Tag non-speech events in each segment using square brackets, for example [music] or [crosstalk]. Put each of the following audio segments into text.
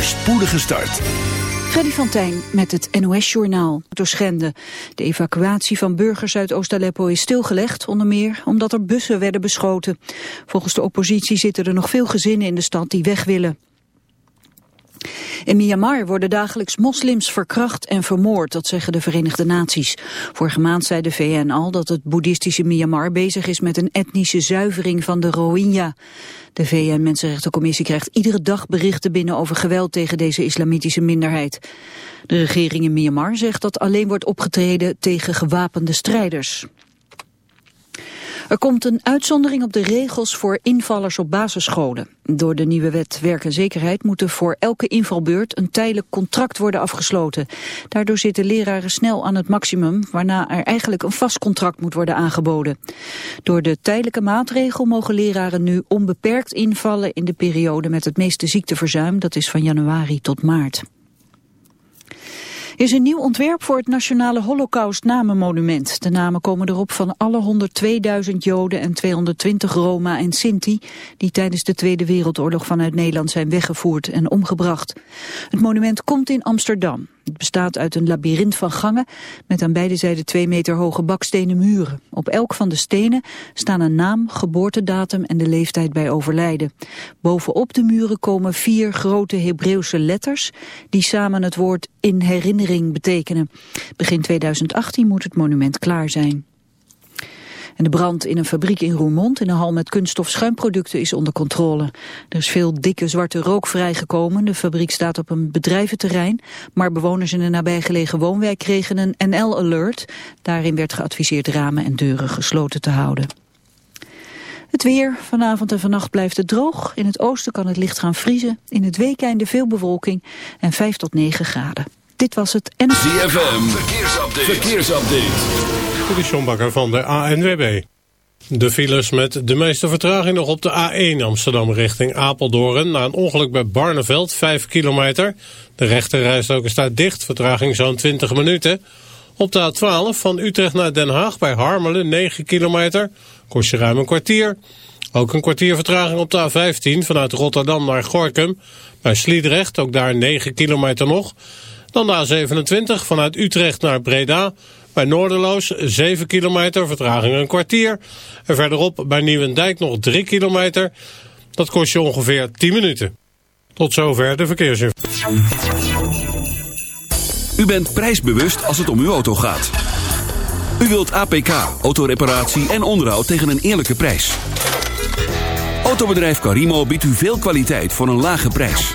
voorspoedige start. Freddy van Tijn met het NOS-journaal. Door Schende. De evacuatie van burgers uit Oost-Aleppo is stilgelegd, onder meer omdat er bussen werden beschoten. Volgens de oppositie zitten er nog veel gezinnen in de stad die weg willen. In Myanmar worden dagelijks moslims verkracht en vermoord, dat zeggen de Verenigde Naties. Vorige maand zei de VN al dat het boeddhistische Myanmar bezig is met een etnische zuivering van de Rohingya. De VN-Mensenrechtencommissie krijgt iedere dag berichten binnen over geweld tegen deze islamitische minderheid. De regering in Myanmar zegt dat alleen wordt opgetreden tegen gewapende strijders. Er komt een uitzondering op de regels voor invallers op basisscholen. Door de nieuwe wet werk en zekerheid moet er voor elke invalbeurt een tijdelijk contract worden afgesloten. Daardoor zitten leraren snel aan het maximum, waarna er eigenlijk een vast contract moet worden aangeboden. Door de tijdelijke maatregel mogen leraren nu onbeperkt invallen in de periode met het meeste ziekteverzuim, dat is van januari tot maart is een nieuw ontwerp voor het Nationale Holocaust Namenmonument. De namen komen erop van alle 102.000 Joden en 220 Roma en Sinti... die tijdens de Tweede Wereldoorlog vanuit Nederland zijn weggevoerd en omgebracht. Het monument komt in Amsterdam. Het bestaat uit een labyrint van gangen met aan beide zijden twee meter hoge bakstenen muren. Op elk van de stenen staan een naam, geboortedatum en de leeftijd bij overlijden. Bovenop de muren komen vier grote Hebreeuwse letters die samen het woord in herinnering betekenen. Begin 2018 moet het monument klaar zijn. De brand in een fabriek in Roermond, in een hal met kunststof schuimproducten, is onder controle. Er is veel dikke zwarte rook vrijgekomen. De fabriek staat op een bedrijventerrein, maar bewoners in een nabijgelegen woonwijk kregen een NL-alert. Daarin werd geadviseerd ramen en deuren gesloten te houden. Het weer. Vanavond en vannacht blijft het droog. In het oosten kan het licht gaan vriezen. In het weekende veel bewolking en 5 tot 9 graden. Dit was het en... ZFM. Verkeersupdate. Verkeersupdate. Bakker van de ANWB. De files met de meeste vertraging nog op de A1 Amsterdam richting Apeldoorn. Na een ongeluk bij Barneveld, 5 kilometer. De rechterrijstrook staat dicht, vertraging zo'n 20 minuten. Op de A12 van Utrecht naar Den Haag bij Harmelen, 9 kilometer. Kost je ruim een kwartier. Ook een kwartier vertraging op de A15 vanuit Rotterdam naar Gorkum. Bij Sliedrecht, ook daar 9 kilometer nog. Dan de A27 vanuit Utrecht naar Breda. Bij Noorderloos 7 kilometer, vertraging een kwartier. En verderop bij Nieuwendijk nog 3 kilometer. Dat kost je ongeveer 10 minuten. Tot zover de verkeersinformatie. U bent prijsbewust als het om uw auto gaat. U wilt APK, autoreparatie en onderhoud tegen een eerlijke prijs. Autobedrijf Carimo biedt u veel kwaliteit voor een lage prijs.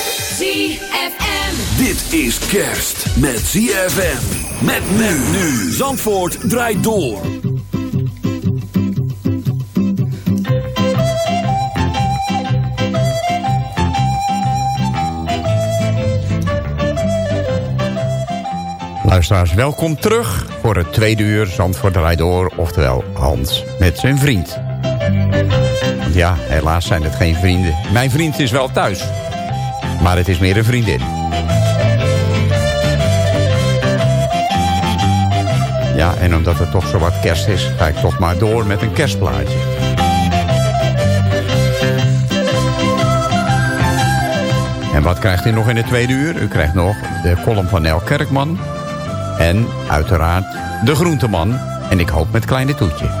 ZFM. Dit is kerst met ZFM. Met men nu. Zandvoort draait door. Luisteraars, welkom terug voor het tweede uur Zandvoort draait door, oftewel Hans met zijn vriend. Want ja, helaas zijn het geen vrienden. Mijn vriend is wel thuis, maar het is meer een vriendin. Ja, en omdat het toch zo wat kerst is, ga ik toch maar door met een kerstplaatje. En wat krijgt u nog in het tweede uur? U krijgt nog de column van Nel Kerkman. En uiteraard de groenteman. En ik hoop met kleine toetje.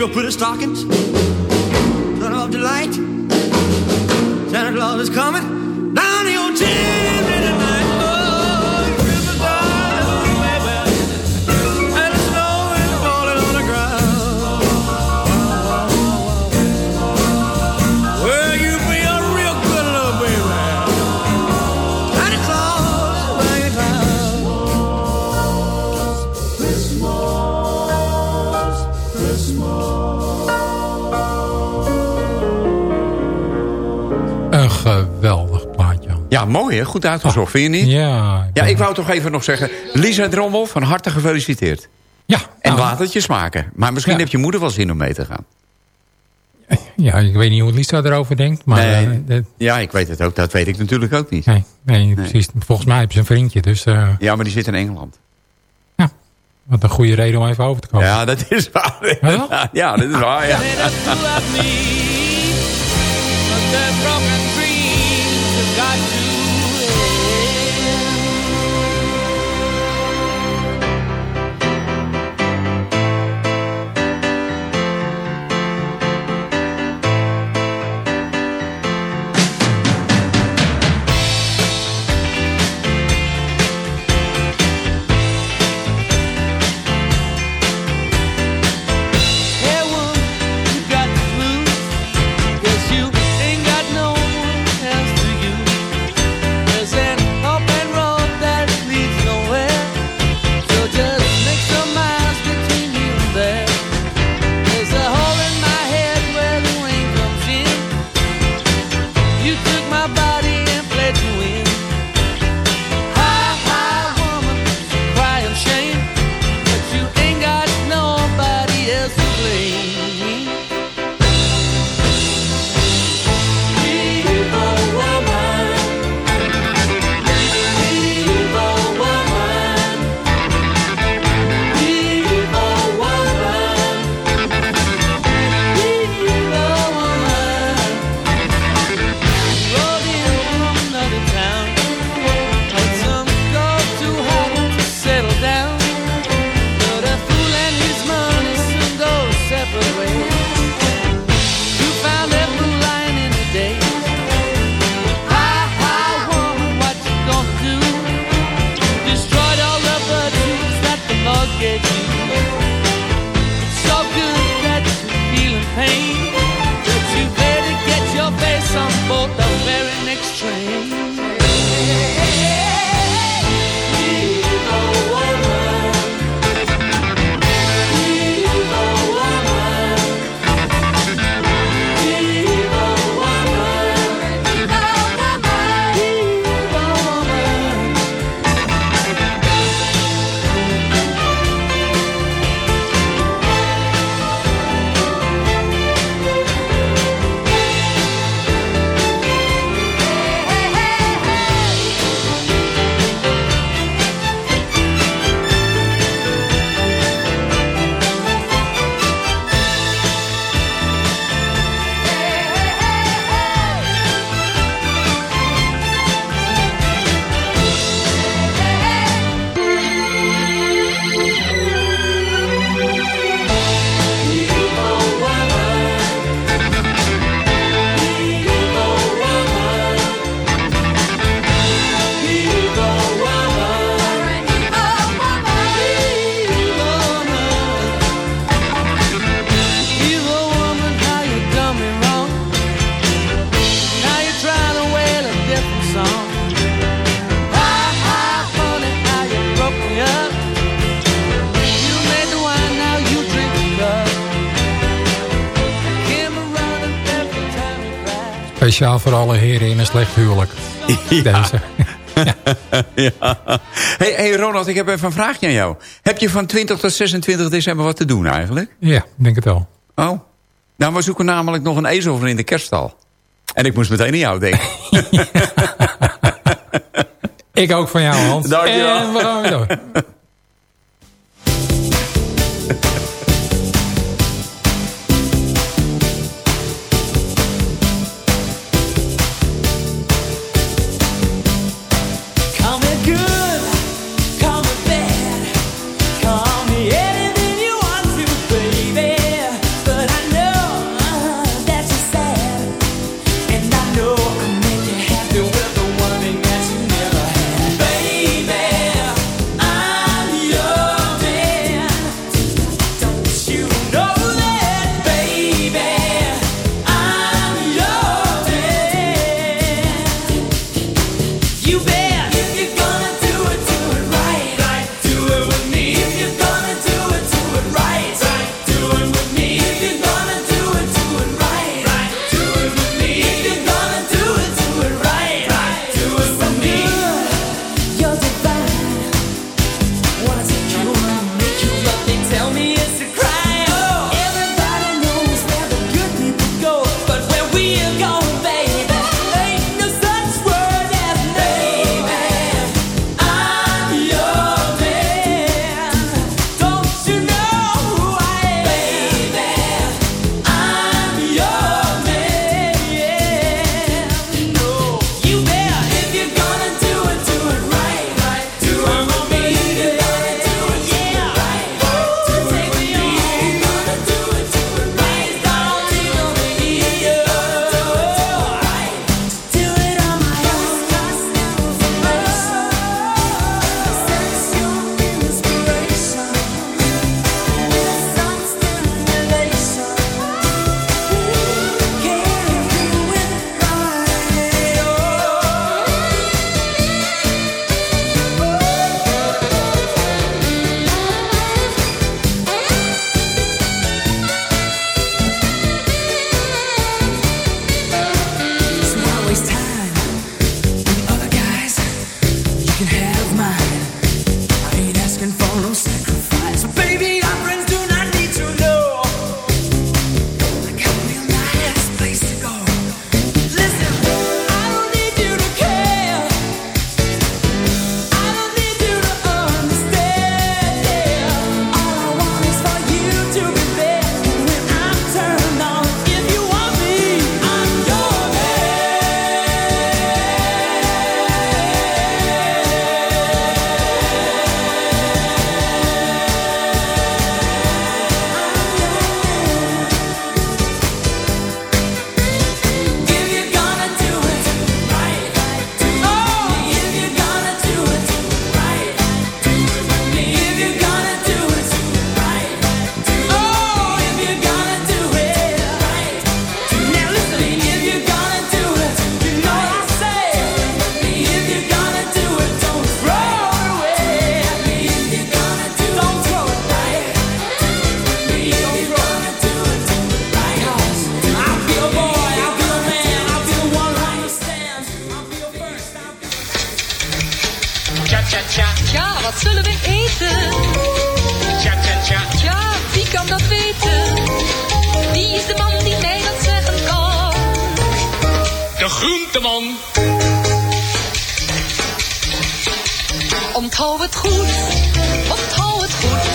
Your pretty stockings. Turn off the light. Santa Claus is coming Ja, mooi hè? Goed uitgezocht, vind je niet? Ja. Ja, ik wou toch even nog zeggen... Lisa Drommel, van harte gefeliciteerd. Ja, En nou, laat het je smaken. Maar misschien Ja. heeft je moeder wel zin om mee te gaan. ja, ik weet niet hoe Lisa erover denkt. Maar, Nee. eh, dat- Ja, ik weet het ook. Dat weet ik natuurlijk ook niet. nee, nee, precies. Volgens mij heb ze een vriendje. Dus eh, Ja, maar die zit in Engeland. wat een goede reden om even over te komen. Ja, dat is waar. Ja? [laughs] Ja, dat is waar, ja. Let Speciaal voor alle heren in een slecht huwelijk. Deze. [laughs] ja. Hey, hey Ronald, ik heb even een vraagje aan jou. Heb je van 20 tot 26 december wat te doen eigenlijk? Ja, denk het wel. Oh. Nou, we zoeken namelijk nog een ezel voor in de kerststal. En ik moest meteen aan jou denken. [laughs] Ik ook van jou, Hans. Dankjewel. En we gaan weer door. Groenteman. Onthoud het goed, onthoud het goed.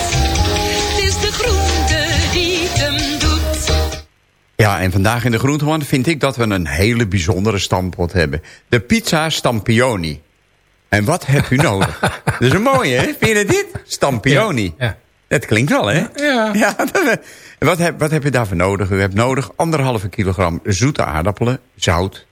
Het is de groente die het hem doet. Ja, en vandaag in de Groenteman vind ik dat we een hele bijzondere stampot hebben. De pizza Stampioni. En wat heb u nodig? [laughs] dat is een mooie, hè? Vind je dit? Stampioni. Ja. Dat klinkt wel, hè? Ja. [laughs] dat- wat, heb, wat heb je daarvoor nodig? U hebt nodig anderhalve kilogram zoete aardappelen, zout...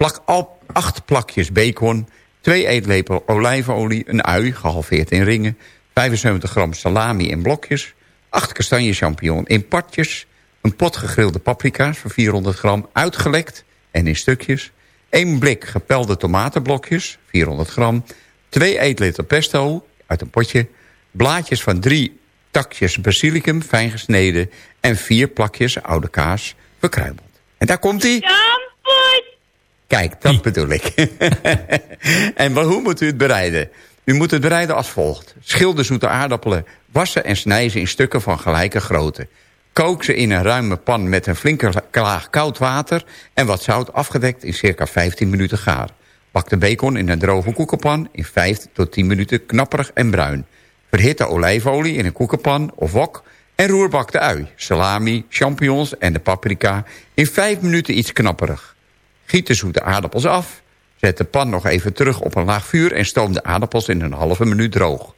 Plak al acht plakjes bacon, twee eetlepel olijfolie... een ui, gehalveerd in ringen... 75 gram salami in blokjes... acht kastanje champignon in partjes... een pot gegrilde paprika's voor 400 gram uitgelekt en in stukjes... één blik gepelde tomatenblokjes, 400 gram... twee eetliter pesto uit een potje... blaadjes van drie takjes basilicum, fijn gesneden... en vier plakjes oude kaas, verkruimeld. En daar komt hij. Kijk, dat bedoel ik. [laughs] en hoe moet u het bereiden? U moet het bereiden als volgt. Schil de zoete aardappelen, wassen en snijden in stukken van gelijke grootte. Kook ze in een ruime pan met een flinke laag koud water... en wat zout afgedekt in circa 15 minuten gaar. Bak de bacon in een droge koekenpan in 5 tot 10 minuten knapperig en bruin. Verhit de olijfolie in een koekenpan of wok... en roer bak de ui, salami, champignons en de paprika... in 5 minuten iets knapperig. Giet de zoete aardappels af. Zet de pan nog even terug op een laag vuur... en stoom de aardappels in een halve minuut droog.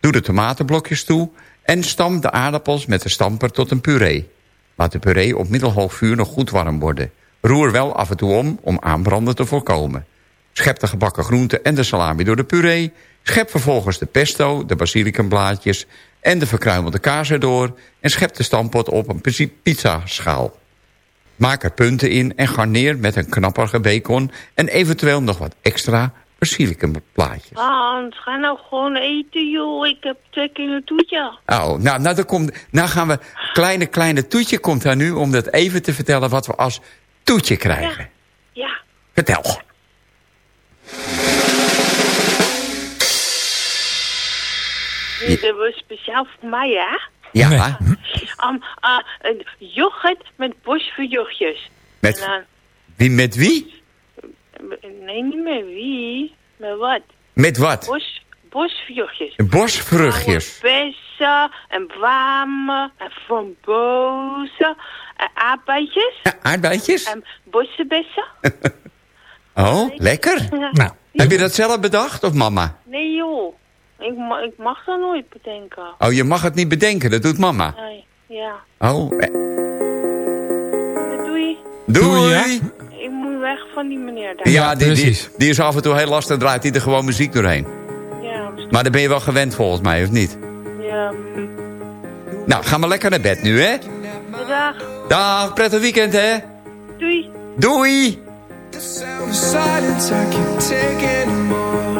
Doe de tomatenblokjes toe... en stam de aardappels met de stamper tot een puree. Laat de puree op middelhoog vuur nog goed warm worden. Roer wel af en toe om, om aanbranden te voorkomen. Schep de gebakken groenten en de salami door de puree. Schep vervolgens de pesto, de basilicumblaadjes... en de verkruimelde kaas erdoor... en schep de stampot op een pizzaschaal. Maak er punten in en garneer met een knapperige bacon... en eventueel nog wat extra basilicumplaatjes. Hans, ga nou gewoon eten, joh. Ik heb trek in een toetje. Oh, nou, nou, dan komt, nou gaan we... Kleine, kleine Toetje komt daar nu om dat even te vertellen... wat we als Toetje krijgen. Ja. Vertel. Dit was speciaal voor mij, hè? Ja, Um, uh, een yoghurt met bosverjochtjes. Met- dan- wie met wie? nee, niet met wie. Met wat? Met wat? Bos, bosverjochtjes. Bosvruchtjes. Bessen en bramen en frambozen en aardbeidjes Ja, aardbeidjes? en bossenbessen. [laughs] Oh, lekker. [laughs] Nou, Heb je dat zelf bedacht of mama? Nee joh, ik, ma ik mag dat nooit bedenken. Oh, je mag het niet bedenken, dat doet mama. Nee, ja. Oh, eh, Doei. doei. ja. Ik moet weg van die meneer daar. Ja, die, die, precies. die is af en toe heel lastig, draait hij er gewoon muziek doorheen. Ja, Maar dan ben je wel gewend volgens mij, of niet? ja. Nou, ga maar lekker naar bed nu, hè? Dag. Dag, prettig weekend, hè? Doei. Doei! silence, I can't take anymore.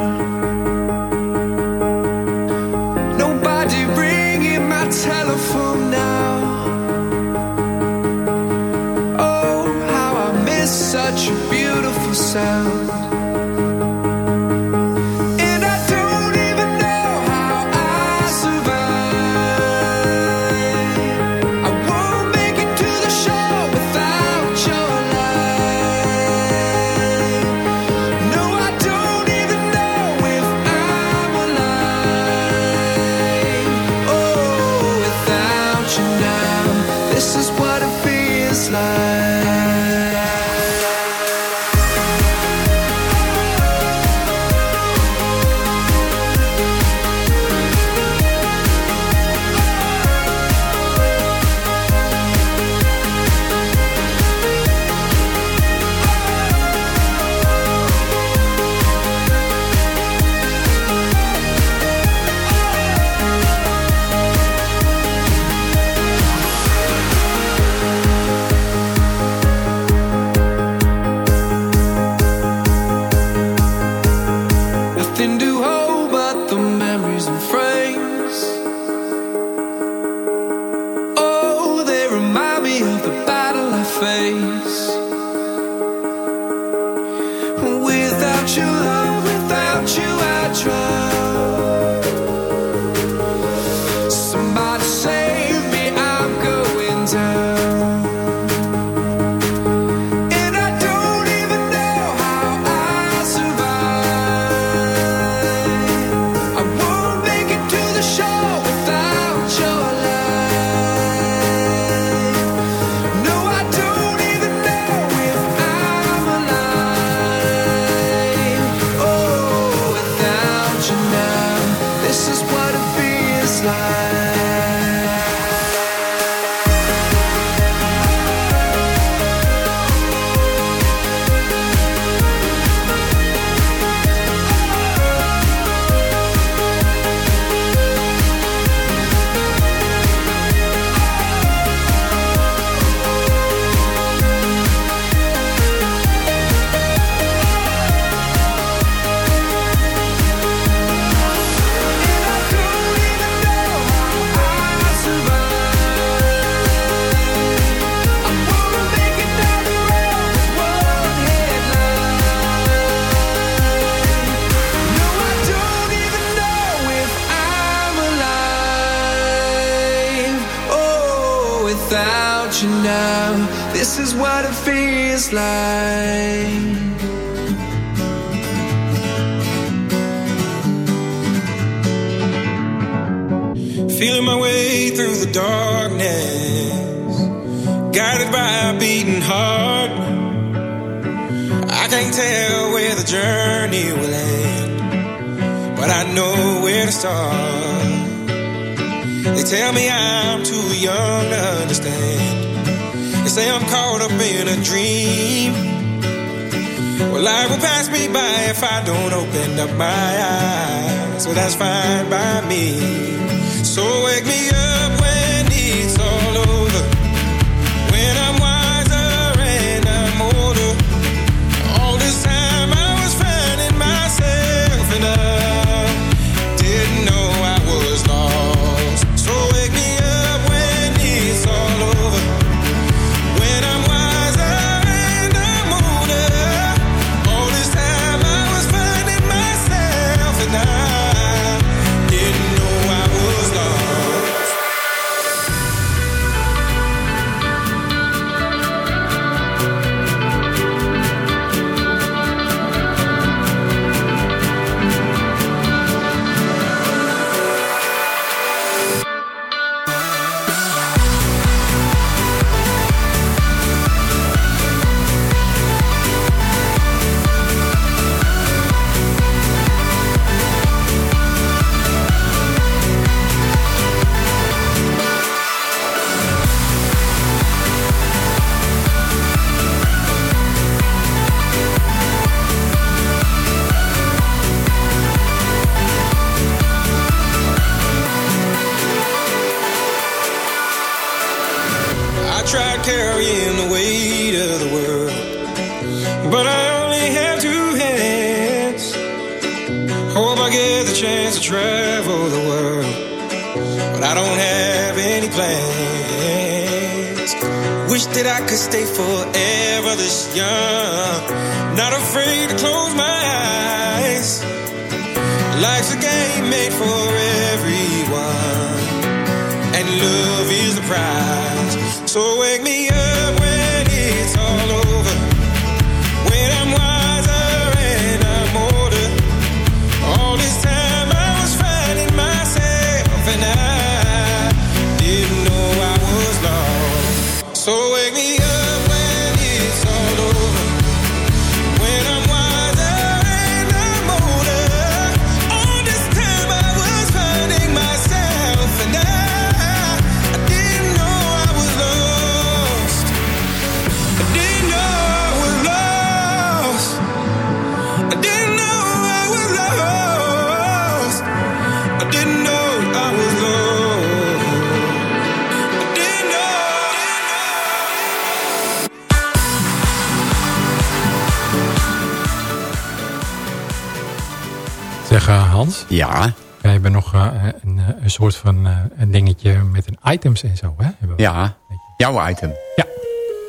Hans. Ja. Wij hebben nog eh, een, eh, een soort van eh, een dingetje met een items en zo. Hè? Ja. Jouw item. Ja.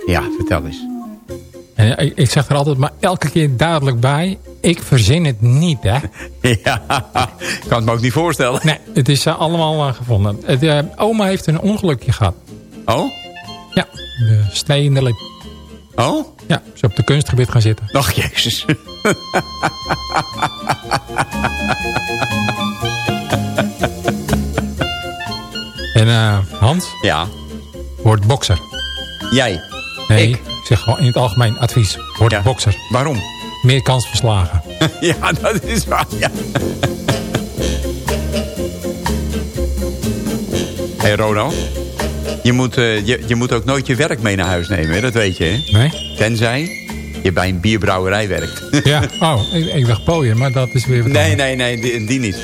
Ja, vertel eens. En ik, ik zeg er altijd maar elke keer duidelijk bij. Ik verzin het niet, hè? [laughs] Ja, ik kan het me ook niet voorstellen. Nee, het is eh, allemaal eh, gevonden. Het, eh, oma heeft een ongelukje gehad. Oh? Ja, de snee in de lip. Oh? Ja, ze op de kunstgebied gaan zitten. Ach, jezus. [laughs] En eh, Hans Ja. wordt bokser. Jij. Nee, Ik? ik zeg gewoon in het algemeen advies. Word Ja. bokser. Waarom? Meer kans verslagen. [laughs] ja, dat is waar, ja. Hé hey Ronald, je moet, eh, je, je moet ook nooit je werk mee naar huis nemen, hè? dat weet je. Hè? Nee? Tenzij je bij een bierbrouwerij werkt. Ja, oh, ik, ik dacht pooien, maar dat is weer nee, nee, nee, die, die niet.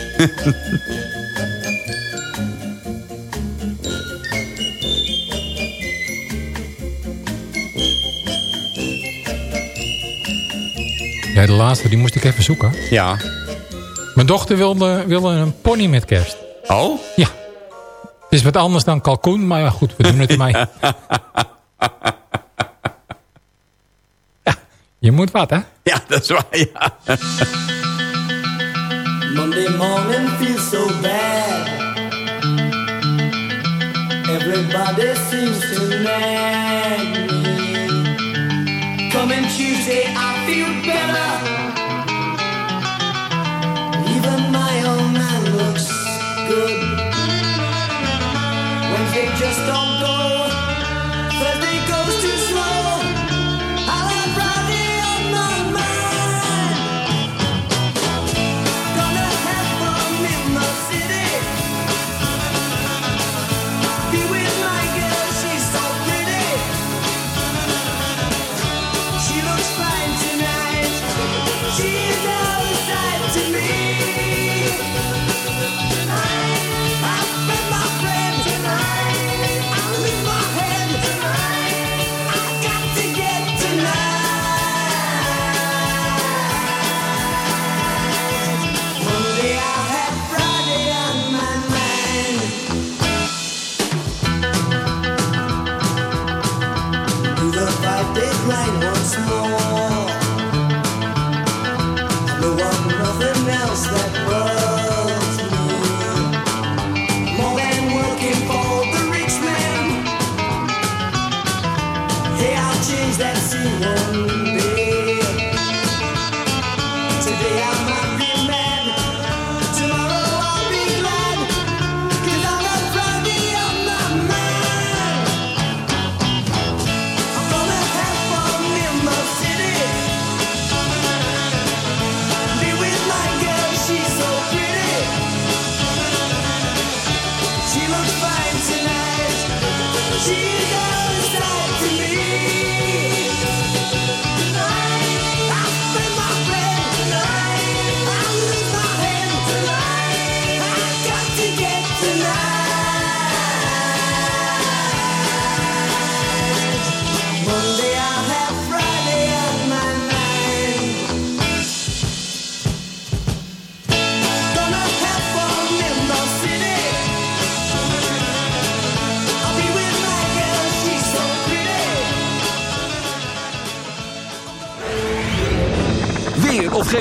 Ja, de laatste, die moest ik even zoeken. ja. Mijn dochter wilde, wilde een pony met kerst. Oh? Ja. Het is wat anders dan kalkoen, maar ja, goed, we doen het ermee. [laughs] ja, je moet wat, hè? Ja, dat is waar, ja. Monday morning feels so bad. Everybody seems to nag me. Coming Tuesday, I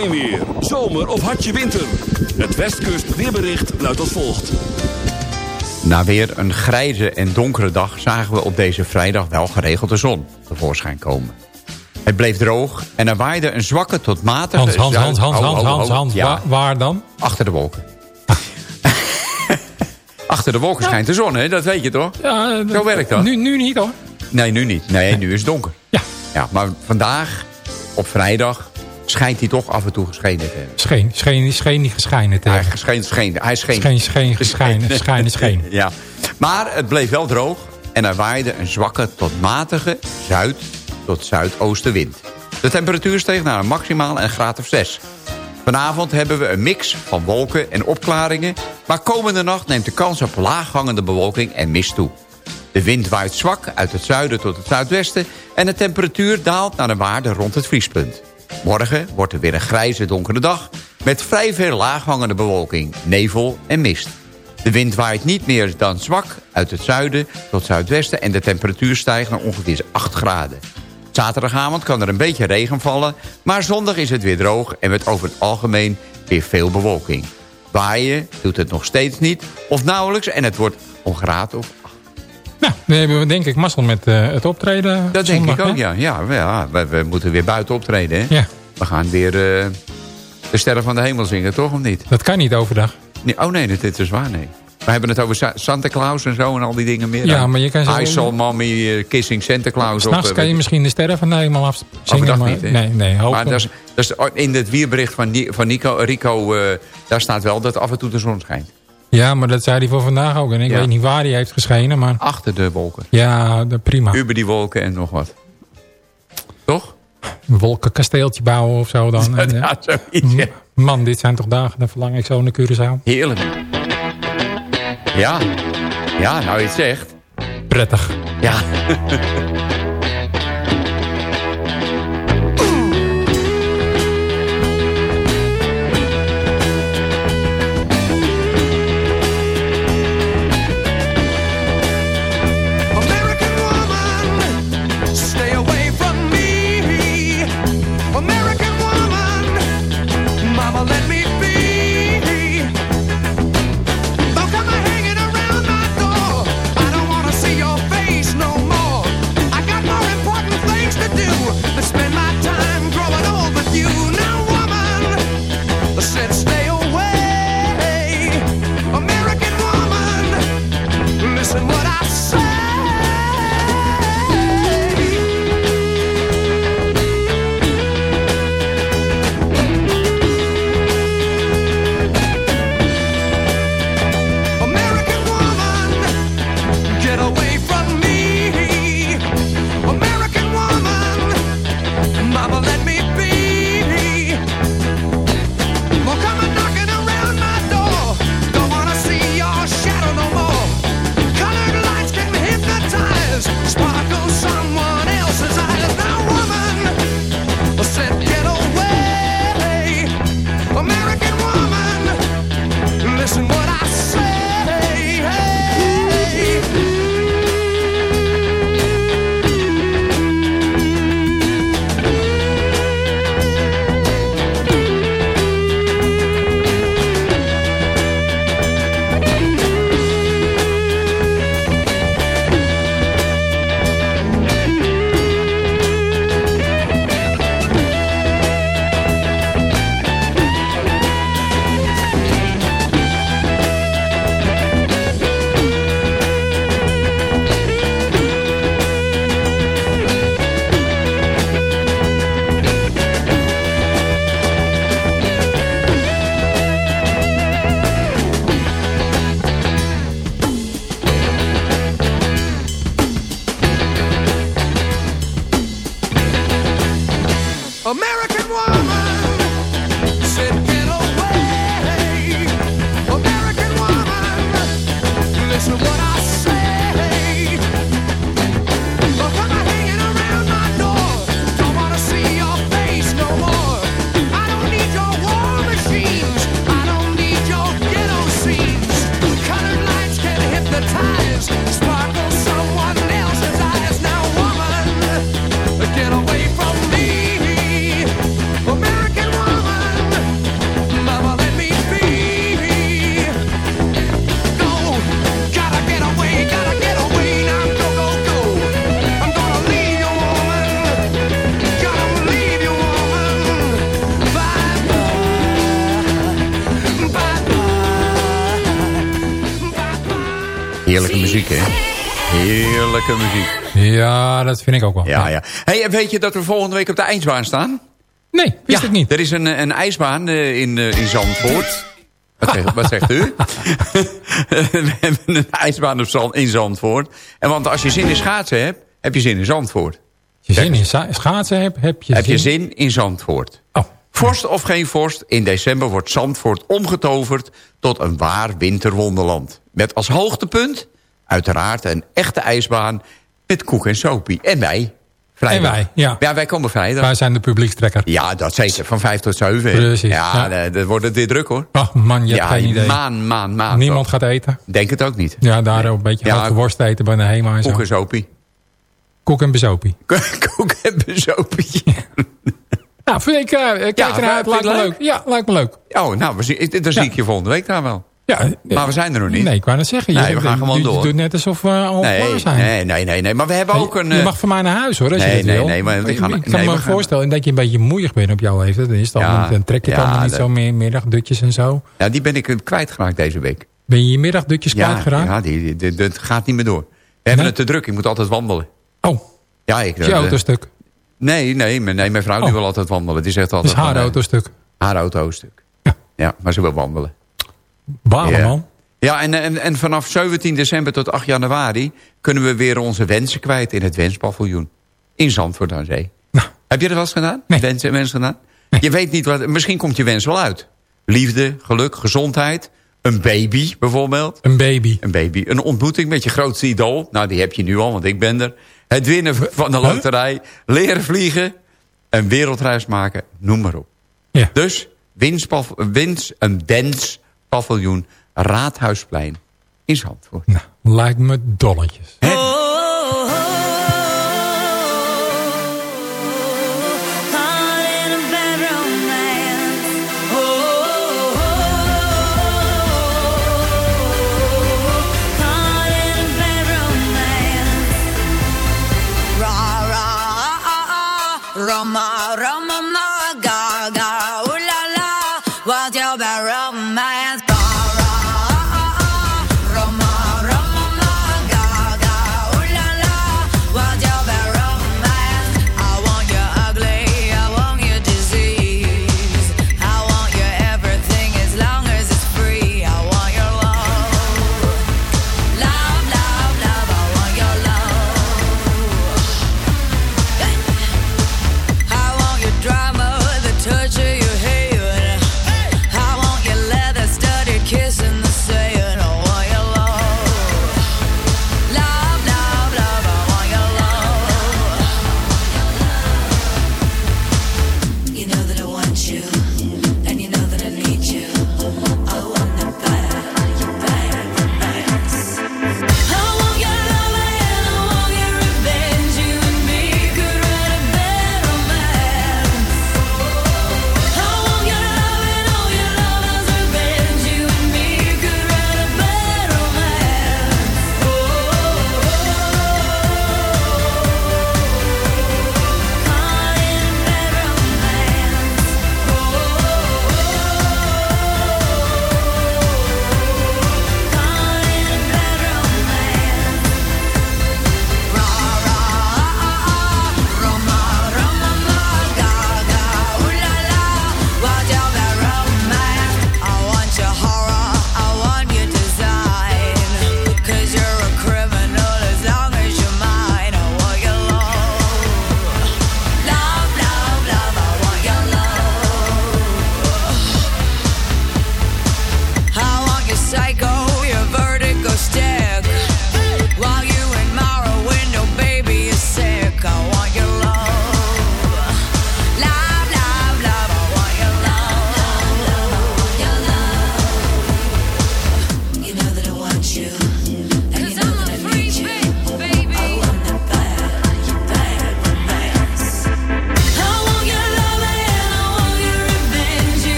geen weer. Zomer of hartje winter. Het Westkust weerbericht luidt als volgt. Na weer een grijze en donkere dag zagen we op deze vrijdag wel geregeld de zon tevoorschijn komen. Het bleef droog en er waaide een zwakke tot matige... Hans, Hans, Hans, Hans, Hans, Hans, Hans. Ja, Waar, waar dan? achter de wolken. [laughs] achter de wolken schijnt de zon, hè? Dat weet je toch? Ja, Zo werkt dat. Nu, nu niet hoor. Nee, nu niet. Nee, nu is het donker. Ja. ja. Maar vandaag, op vrijdag, schijnt hij toch af en toe geschenen te hebben. Scheen, scheen, scheen niet geschijnen te Hij scheen, scheen, hij scheen. Scheen, scheen, geschijnen, schijnen, scheen. [laughs] Ja. Maar het bleef wel droog en er waaide een zwakke tot matige zuid- tot zuidoostenwind. De temperatuur steeg naar een maximaal een graad of 6. Vanavond hebben we een mix van wolken en opklaringen... maar komende nacht neemt de kans op laaghangende bewolking en mist toe. De wind waait zwak uit het zuiden tot het zuidwesten... en de temperatuur daalt naar een waarde rond het vriespunt. Morgen wordt er weer een grijze donkere dag... met vrij veel laaghangende bewolking, nevel en mist. De wind waait niet meer dan zwak uit het zuiden tot zuidwesten... en de temperatuur stijgt naar ongeveer 8 graden. Zaterdagavond kan er een beetje regen vallen... maar zondag is het weer droog en met over het algemeen weer veel bewolking. Waaien doet het nog steeds niet of nauwelijks... en het wordt een graad of Nou, dan hebben we denk ik mazzel met eh, het optreden. Dat denk ik ook, hè? ja. ja, we- ja we, we moeten weer buiten optreden, hè? Ja. We gaan weer eh, de Sterren van de Hemel zingen, toch? Of niet? Dat kan niet overdag. Nee, oh nee, dit, is waar, nee. We hebben het over Sa- Santa Claus en zo en al die dingen meer. Ja, maar je kan zo- I saw mommy kissing Santa Claus. S'nachts eh, kan je misschien de sterren van de hemel af zingen. Overdag maar, niet, hè? Nee, nee. Hoop Maar dat is, dat is in het weerbericht van, van Nico, Rico, daar staat wel dat af en toe de zon schijnt. Ja, maar dat zei hij voor vandaag ook. En ik Ja. weet niet waar hij heeft geschenen, maar... Achter de wolken. Ja, prima. Uber die wolken en nog wat. Toch? Een wolkenkasteeltje bouwen of zo dan. [laughs] En, eh, ja, zoiets, ja. Man, dit zijn toch dagen, dan verlang ik zo naar Curaçao. Heerlijk. Ja. Ja, nou je het zegt. Prettig. Ja. Heerlijke muziek, hè? Heerlijke muziek. Ja, dat vind ik ook wel. Ja, ja. Hey, en weet je dat we volgende week op de ijsbaan staan? Nee, wist ik niet. Er is een, een ijsbaan eh, in, eh, in Zandvoort. Wat zegt, wat zegt u? [laughs] we hebben een ijsbaan op Zand, in Zandvoort. En want als je zin in schaatsen hebt, heb je zin in Zandvoort. Als je zin in schaatsen hebt, heb je heb zin... je zin in Zandvoort. Oh. Vorst of geen vorst, in december wordt Zandvoort omgetoverd tot een waar winterwonderland. Met als hoogtepunt uiteraard een echte ijsbaan met koek en sopie. En wij. Vrijdag. En wij, ja. Ja, wij komen vrijdag. Wij zijn de publiekstrekker. Ja, dat zeker. Van vijf tot zeven. Precies, Ja, ja. eh, dat wordt het weer druk hoor. Ach man, je hebt geen idee. maan, maan, maan. Niemand gaat eten. Denk het ook niet. Ja, daar een beetje Ja, worst eten bij de HEMA en zo. Koek en sopie. [laughs] Koek en bezopie. Koek en sopie. Nou, vind ik, eh, kijk Ja, ernaar, lijkt me leuk? leuk. Ja, lijkt me leuk. Oh, nou, dan zie ik je volgende week daar wel. Ja, Maar we zijn er nog niet. Nee, ik wou net zeggen. Je Nee, we gaan je- gewoon je, door. doet net alsof we al Nee, klaar zijn. nee, nee, nee, nee. Maar we hebben ook een... je eh, mag voor mij naar huis hoor, als nee, je dat nee, wil. nee, maar gaan- ik kan me we gaan- voorstellen dat je een beetje moeig bent op jouw leeftijd. Dan, is het Ja, dan, dan trek je ja, niet dat- zo meer middagdutjes en zo. Ja, die ben ik kwijtgeraakt deze week. Ben je je middagdutjes Ja, kwijtgeraakt? ja die, die, dat gaat niet meer door. We hebben het te druk. Ik moet altijd wandelen. Oh, Ja, ik... is je auto stuk? Nee, nee, mijn- nee, mijn vrouw die Oh. wil altijd wandelen. Die zegt Is altijd... haar van, eh, auto stuk? Haar auto is stuk. Ja, maar ze wil wandelen. Balen Ja. man. Ja, en, en, en vanaf 17 december tot 8 januari... kunnen we weer onze wensen kwijt in het wenspaviljoen. In Zandvoort aan Zee. Nou. Heb je dat wel eens gedaan? Nee. Wensen, wens gedaan? Je weet niet wat... Misschien komt je wens wel uit. Liefde, geluk, gezondheid. Een baby bijvoorbeeld. Een baby. Een baby. Een ontmoeting met je grootste idool. Nou, die heb je nu al, want ik ben er. Het winnen van de loterij. Leren vliegen. Een wereldreis maken. Noem maar op. Ja. Dus winspaf, wins een danspaviljoen Raadhuisplein in Zandvoort. Nou, lijkt me dolletjes.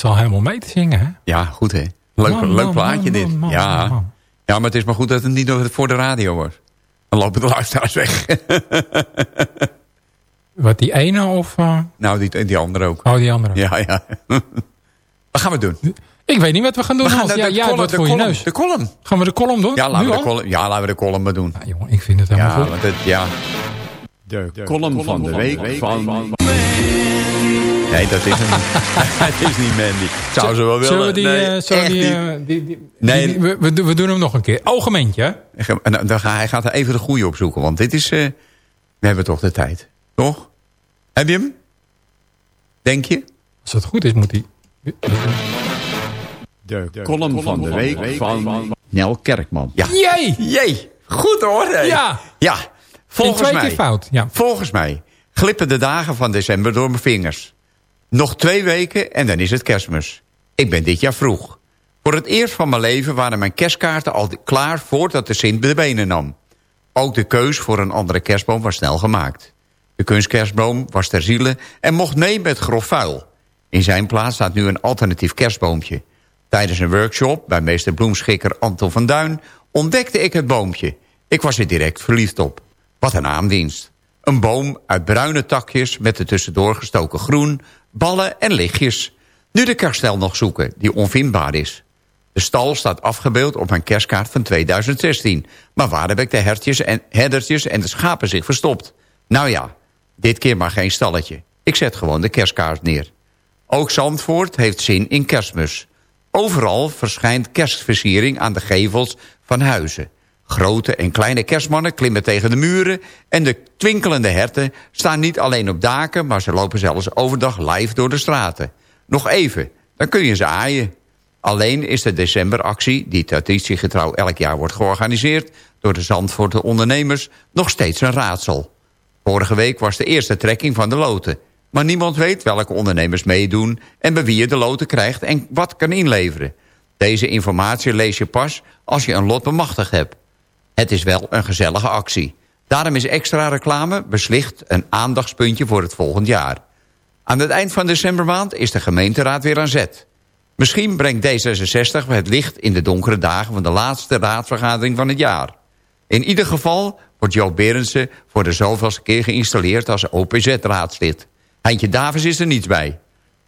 Begint al helemaal mee te zingen, hè? Ja, goed hè. Leuk, Man, leuk man, plaatje man, dit. man, man, ja. man. ja, maar het is maar goed dat het niet nog voor de radio was. Dan lopen de luisteraars weg. [laughs] Wat, die ene of... eh, nou, die, die andere ook. Oh, die andere. Ja, ja. [laughs] Wat gaan we doen? Ik weet niet wat we gaan doen, We gaan Hans. de- Ja, de jij column- wat voor je column- neus. De column. Gaan we de column doen? Ja, laten, we de column, ja, laten we de column maar doen. Ja, jongen, ik vind het helemaal Ja, goed. want het, ja. De column van de week van... Nee, dat is hem niet. [laughs] [laughs] het is niet Mandy. Zou ze wel willen. Zullen we die... Nee, eh, zullen die, eh, die, die- Nee. die- we, we, doen- we doen hem nog een keer. Ogementje, hè? En dan- ga, hij gaat er even de goede opzoeken. Want dit is... eh, we hebben toch de tijd. Toch? Heb je hem? Denk je? Als het goed is, moet hij... De column van de week van Nel Kerkman. Ja. Jee! Jee! Goed hoor. hé. Ja. Ja. Volgens twee mij. keer fout, ja. Volgens mij glippen de dagen van december door mijn vingers. Nog twee weken en dan is het kerstmis. Ik ben dit jaar vroeg. Voor het eerst van mijn leven waren mijn kerstkaarten al klaar voordat de Sint de benen nam. Ook de keus voor een andere kerstboom was snel gemaakt. De kunstkerstboom was ter ziele en mocht mee met grof vuil. In zijn plaats staat nu een alternatief kerstboompje. Tijdens een workshop bij meester bloemschikker Anton van Duin... ontdekte ik het boompje. Ik was er direct verliefd op. Wat een aanwinst. Een boom uit bruine takjes met er tussendoor gestoken groen... ballen en lichtjes. Nu de kerststel nog zoeken, die onvindbaar is. De stal staat afgebeeld op mijn kerstkaart van 2016. Maar waar heb ik de hertjes en herdertjes en de schapen zich verstopt? Nou ja, dit keer maar geen stalletje. Ik zet gewoon de kerstkaart neer. Ook Zandvoort heeft zin in kerstmis. Overal verschijnt kerstversiering aan de gevels van huizen. Grote en kleine kerstmannen klimmen tegen de muren... en de twinkelende herten staan niet alleen op daken... maar ze lopen zelfs overdag live door de straten. Nog even, dan kun je ze aaien. Alleen is de decemberactie, die traditiegetrouw elk jaar wordt georganiseerd... door de Zandvoortse ondernemers, nog steeds een raadsel. Vorige week was de eerste trekking van de loten. Maar niemand weet welke ondernemers meedoen... en bij wie je de loten krijgt en wat kan inleveren. Deze informatie lees je pas als je een lot bemachtigd hebt. Het is wel een gezellige actie. Daarom is extra reclame beslicht een aandachtspuntje voor het volgend jaar. Aan het eind van decembermaand is de gemeenteraad weer aan zet. Misschien brengt D66 het licht in de donkere dagen... van de laatste raadsvergadering van het jaar. In ieder geval wordt Joop Berendsen voor de zoveelste keer geïnstalleerd als OPZ-raadslid. Heintje Davis is er niets bij.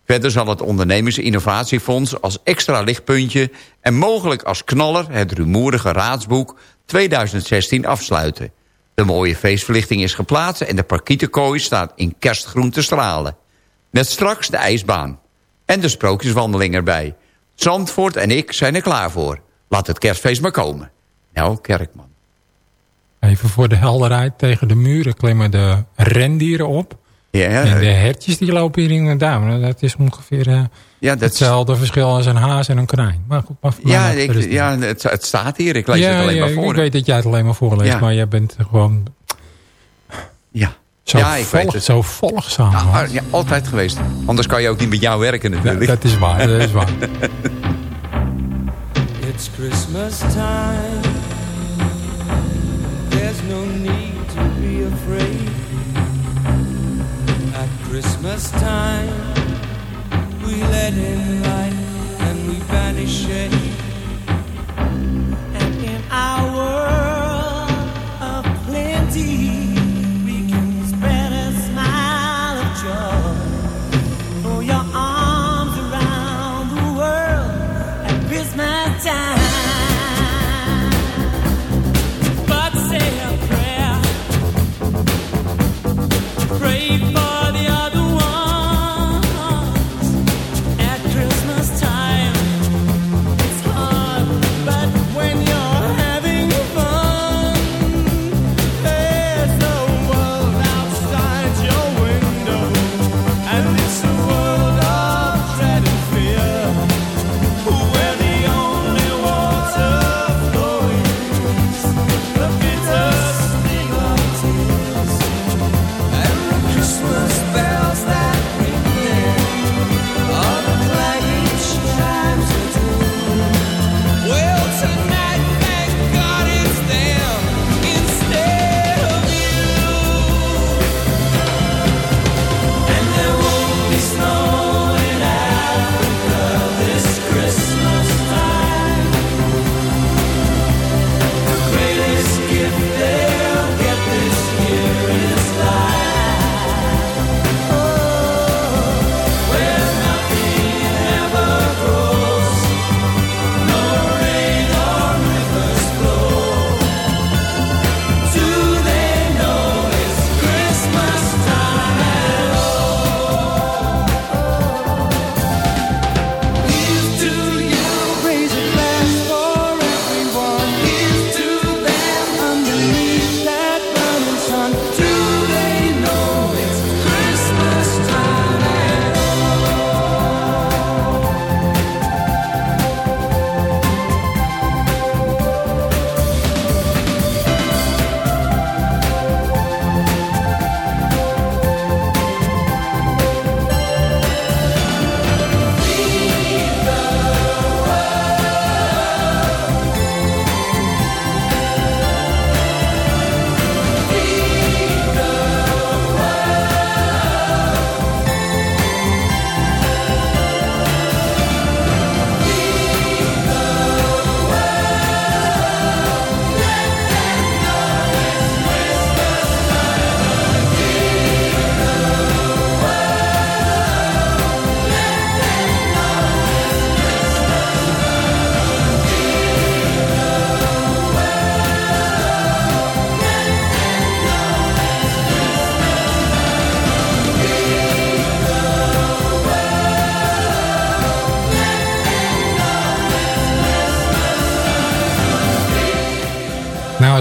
Verder zal het ondernemers-innovatiefonds als extra lichtpuntje... en mogelijk als knaller het rumoerige raadsboek 2016 afsluiten. De mooie feestverlichting is geplaatst en de parkietenkooi staat in kerstgroen te stralen. Met straks de ijsbaan. En de sprookjeswandeling erbij. Zandvoort en ik zijn er klaar voor. Laat het kerstfeest maar komen. Nou, Kerkman. Even voor de helderheid. Tegen de muren klimmen de rendieren op. Ja, En de hertjes die lopen hier in de duim. Dat is ongeveer eh, Ja, dat- hetzelfde verschil als een haas en een konijn. Maar goed, maar, ja, ik, niet. ja het, het staat hier. Ik lees ja, het alleen ja, maar voor. Ik weet dat jij het alleen maar voorleest. Ja. Maar jij bent gewoon Ja. zo, Ja, ik weet volg, het. zo volgzaam. Ja, altijd geweest. Anders kan je ook niet met jou werken Ja, natuurlijk. dat is waar, dat is waar. [laughs] It's Christmas time. Christmas time, we let in light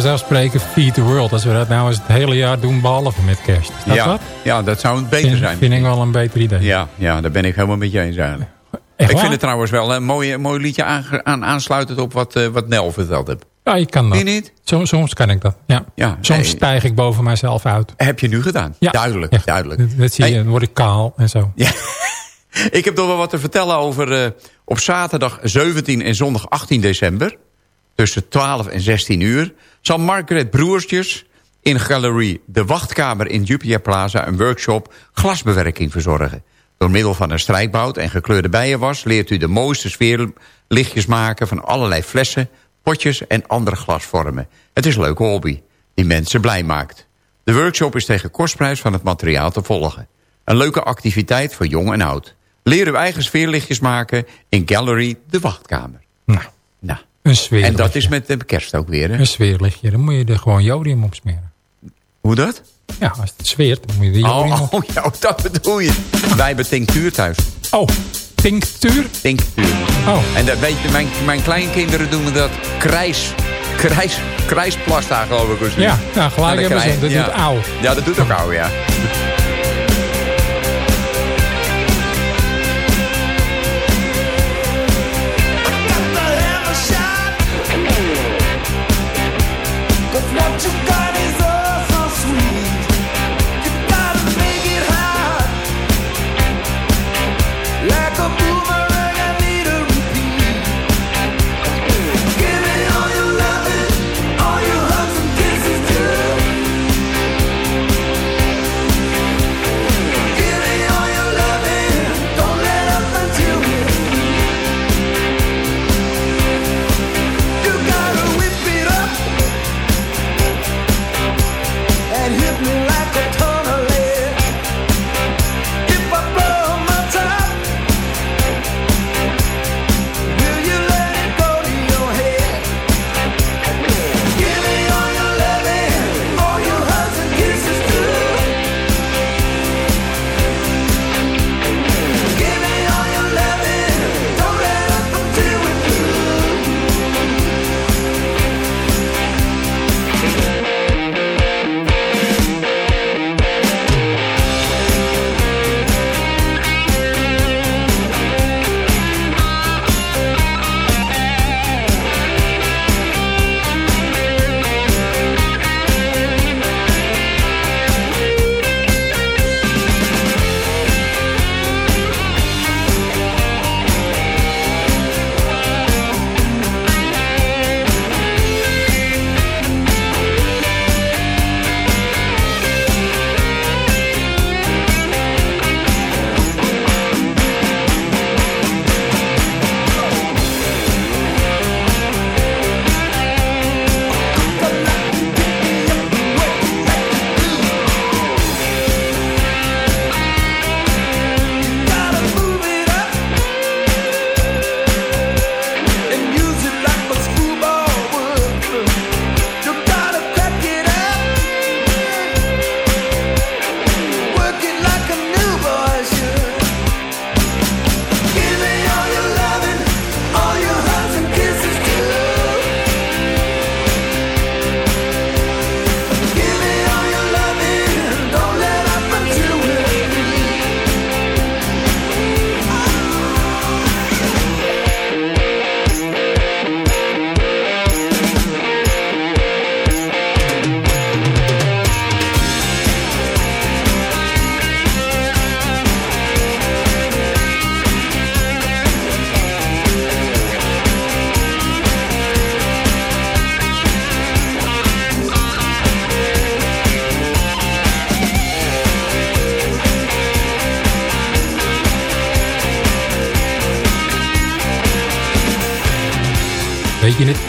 vanzelfsprekend Feed the World. Als we dat nou eens het hele jaar doen, behalve met kerst. Is dat ja, wat? ja, dat zou beter Vind, zijn. vind ik wel een beter idee. Ja, ja, daar ben ik helemaal met je eens eigenlijk. Echt ik waar? vind het trouwens wel een mooi, mooi liedje aange- aan, aansluitend op wat, eh, wat Nel verteld heeft. Ja, je kan dat. Vind je niet? Soms, soms kan ik dat, ja. Ja, soms nee. stijg ik boven mijzelf uit. Heb je nu gedaan? Ja. Duidelijk, Echt. duidelijk. Dat, dat zie je, Hey. dan word ik kaal en zo. Ja. [laughs] Ik heb nog wel wat te vertellen over eh, op zaterdag 17 en zondag 18 december. Tussen 12 en 16 uur. Zal Margaret Broertjes in Galerie De Wachtkamer in Jupiler Plaza... een workshop glasbewerking verzorgen. Door middel van een strijkbout en gekleurde bijenwas... leert u de mooiste sfeerlichtjes maken van allerlei flessen... potjes en andere glasvormen. Het is een leuke hobby die mensen blij maakt. De workshop is tegen kostprijs van het materiaal te volgen. Een leuke activiteit voor jong en oud. Leer uw eigen sfeerlichtjes maken in Gallery De Wachtkamer. Nou, Nou, een sfeerlichtje. en dat is met de kerst ook weer, hè? Een sfeerlichtje, dan moet je er gewoon jodium op smeren. Hoe dat? Ja, als het zweert, dan moet je er jodium Oh, op. oh, [laughs] ja, dat bedoel je. Wij hebben tinctuur thuis. Oh, tinctuur? Tinctuur. Oh. En dat weet je, mijn, mijn kleinkinderen doen dat krijs... Krijs, krijsplasta, geloof ik. zo. Ja, nou, gelijk hebben ze. Dat ja. doet auw. Ja, dat doet ook auw, ja.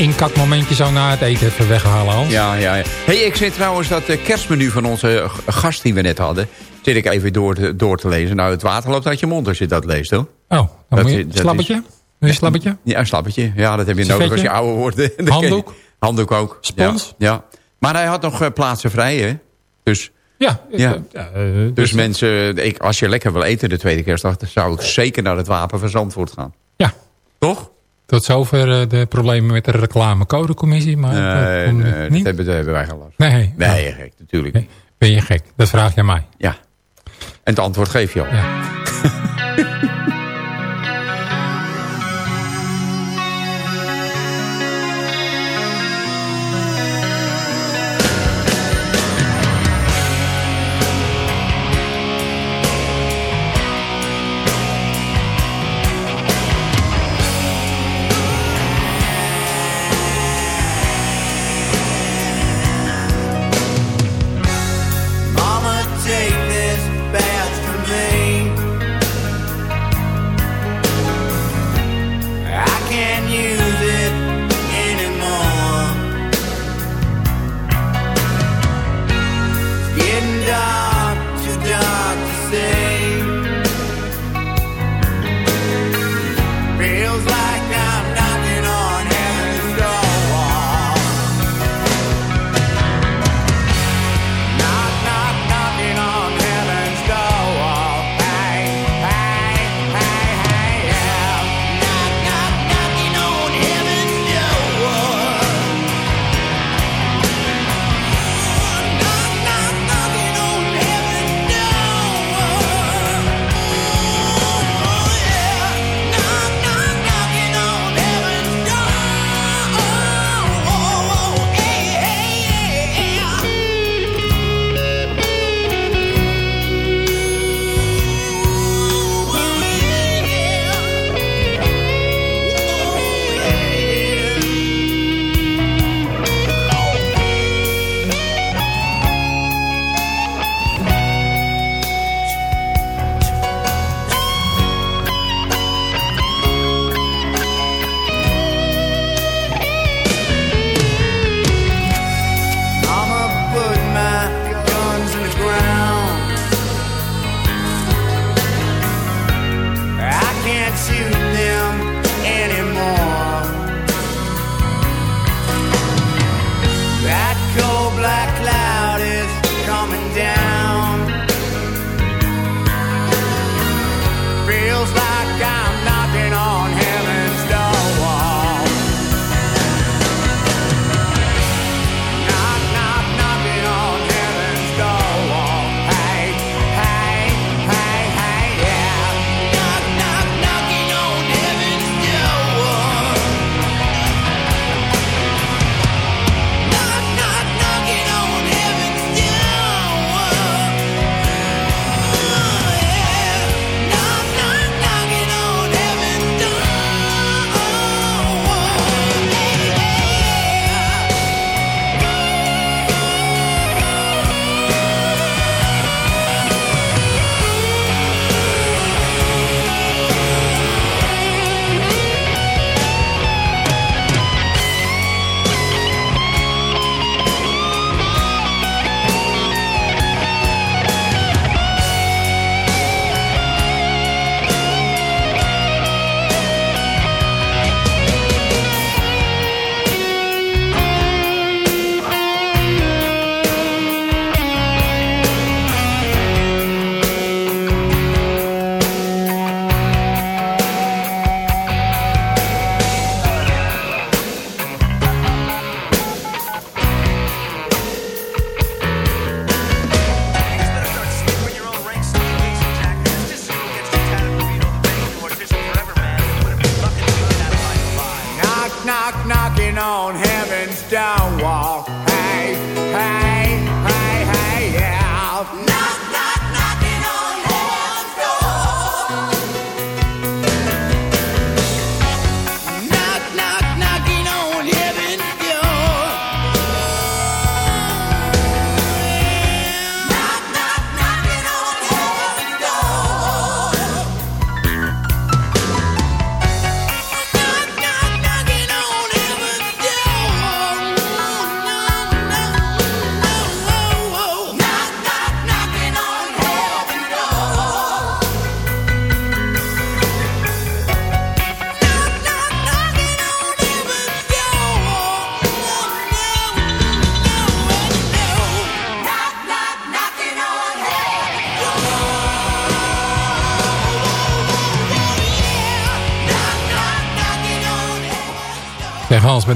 Inkakmomentje zo na het eten even weghalen, Hans? Ja, ja, ja. Hey, ik zit trouwens dat eh, kerstmenu van onze g- gast die we net hadden... zit ik even door te, door te lezen. Nou, het water loopt uit je mond als je dat leest, hoor. Oh, dan Dat moet je is- een dat slabbetje? is- Wil je een slabbetje? Ja, een slappetje. Ja, dat heb je nodig als je ouder wordt. [laughs] Handdoek? Handdoek ook. Spons? Ja, ja. Maar hij had nog eh, plaatsen vrij, hè? Dus, Ja. ja. eh, eh, dus dus- mensen, ik, als je lekker wil eten de tweede kerstdag... dan zou ik zeker naar het Wapen van Zandvoort gaan. Ja. Toch? Tot zover eh, de problemen met de reclamecodecommissie. Maar Nee, dat nee, dat niet. hebben, daar hebben wij geen last. Nee, Nee, gek, natuurlijk niet. ben je gek? Dat vraag je mij. Ja. En het antwoord geef je al. Mama, [laughs] that's you.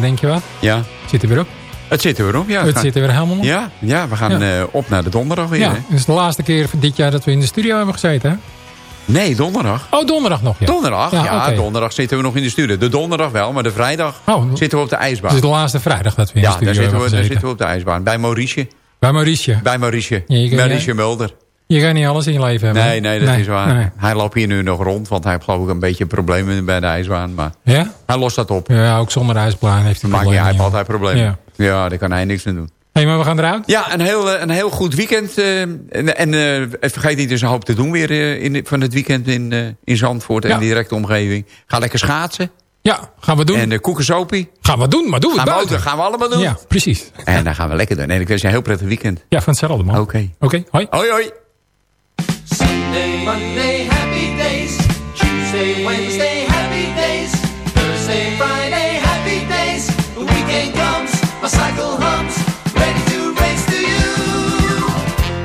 Denk je wat? Ja. Zit er weer op? Het zit er weer op, ja. Het Ga- zit er weer helemaal op. Ja, ja we gaan Ja. eh, op naar de donderdag weer. Ja, hè? het is de laatste keer dit jaar dat we in de studio hebben gezeten, hè? Nee, donderdag. Oh, donderdag nog, ja. Donderdag? Ja, donderdag zitten we nog in de studio. De donderdag wel, maar de vrijdag zitten we op de ijsbaan. Het is de laatste vrijdag dat we in ja, de studio daar zitten, we, daar zitten we op de ijsbaan. Bij Maurice. Bij Maurice. Bij Maurice. Ja, Maurice Mulder. Je gaat niet alles in je leven hebben. Nee, nee, dat is waar. nee. Hij loopt hier nu nog rond, want hij heeft geloof ik een beetje problemen bij de ijsbaan. Maar Ja? hij lost dat op. Ja, ook zonder ijsplaan heeft hij Maakt niet, hij problemen. heeft altijd problemen. Ja. Ja. daar kan hij niks aan doen. Hé, maar we gaan eruit. Ja, een heel, eh, een heel goed weekend. eh, en en eh, vergeet niet dus een hoop te doen weer in, van het weekend in, in Zandvoort en Ja. de directe omgeving. Ga lekker schaatsen. Ja, gaan we doen. En de koekensopie. Gaan we doen, maar doen we Gaan het we, ook, buiten. gaan we allemaal doen. Ja, precies. En dan gaan we lekker doen. En ik wens je een heel prettig weekend. Ja, van hetzelfde, man. Oké. Oké, hoi. Hoi, hoi. Sunday, Monday, happy days. Tuesday, Wednesday, happy days. Thursday, Friday, happy days. The weekend comes, my cycle hums, ready to race to you.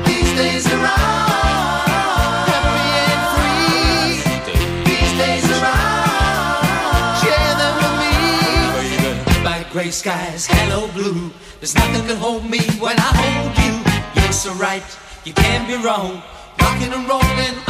These days are on, happy and free. These days are on, share them with me. By gray skies, hello blue. There's nothing can hold me when I hold you. You're so right, you can't be wrong. Rocking and rolling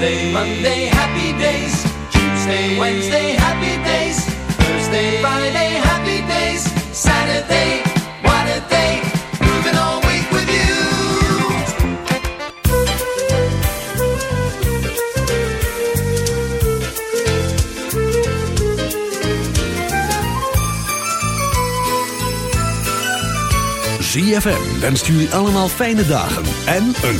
Sunday, Monday, happy days. Tuesday, Wednesday, happy days. Thursday, Friday, happy days. Saturday, what a day. Moving all week with you. ZFM wenst jullie allemaal fijne dagen en een